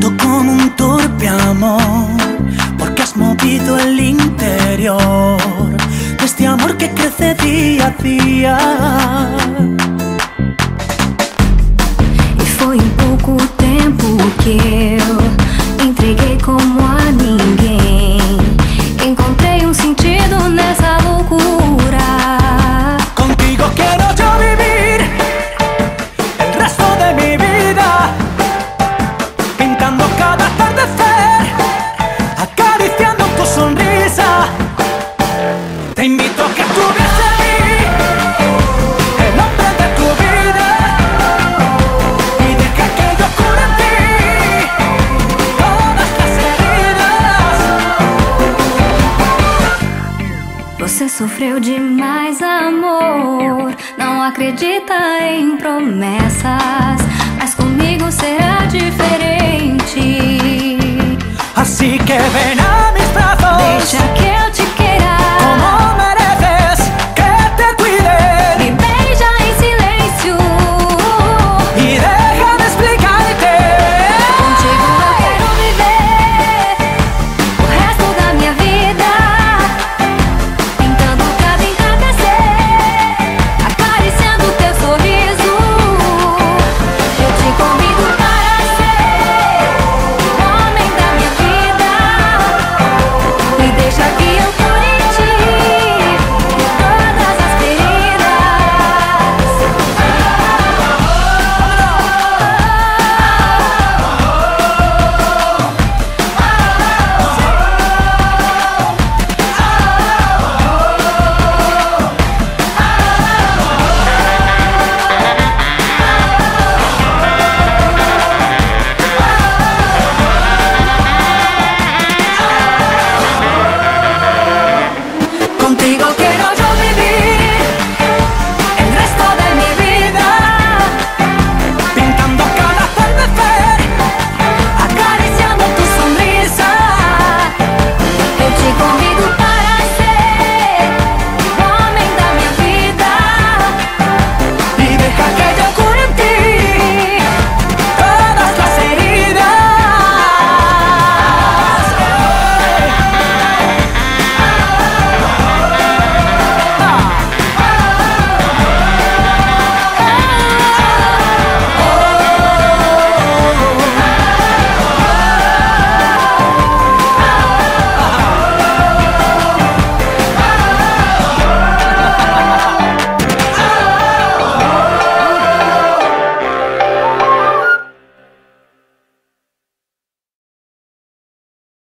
siento como un torpe amor, porque has movido el interior de este amor que crece día a día. E foi em pouco tempo que eu sofreu demais, amor. Não acredita em promessas, mas comigo